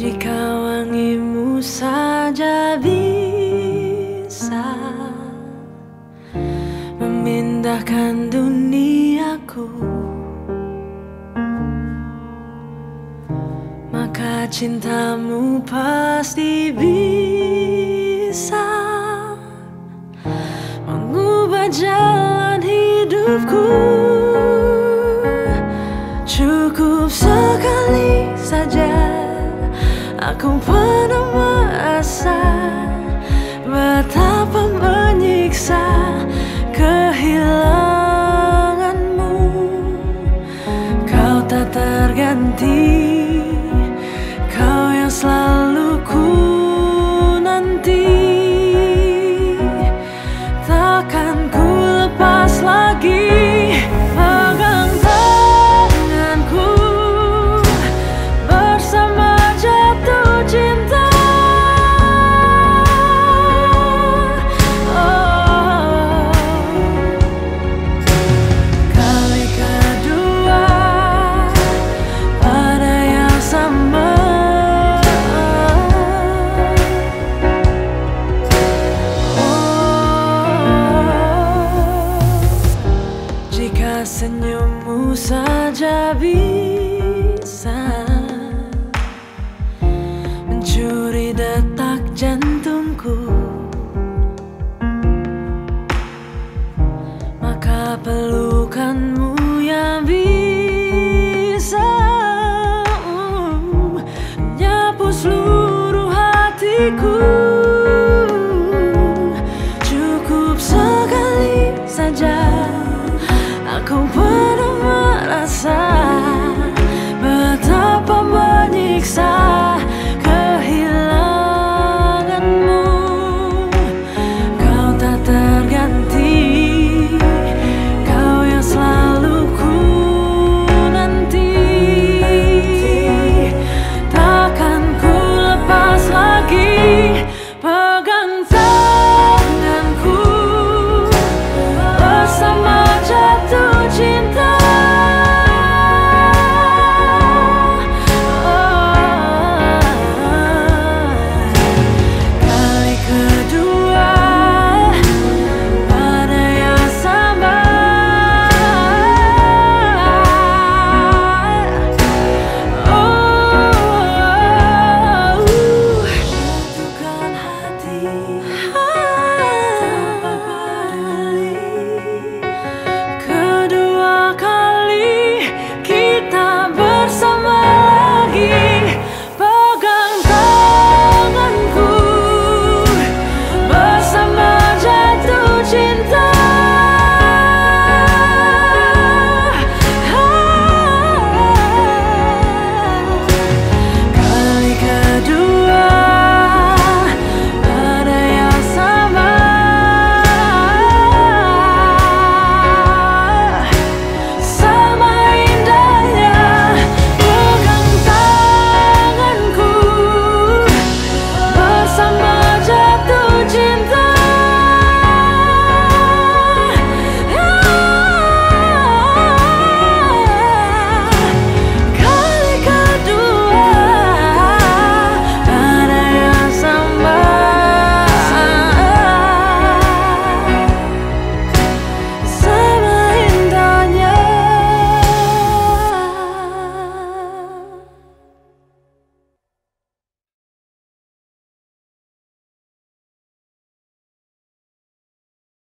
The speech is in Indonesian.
Jika wangimu saja bisa Memindahkan duniaku Maka cintamu pasti bisa Mengubah jalan hidupku. Cukup sekali saja Ako pa na maasa senyummu saja bisa Mencuri detak jantungku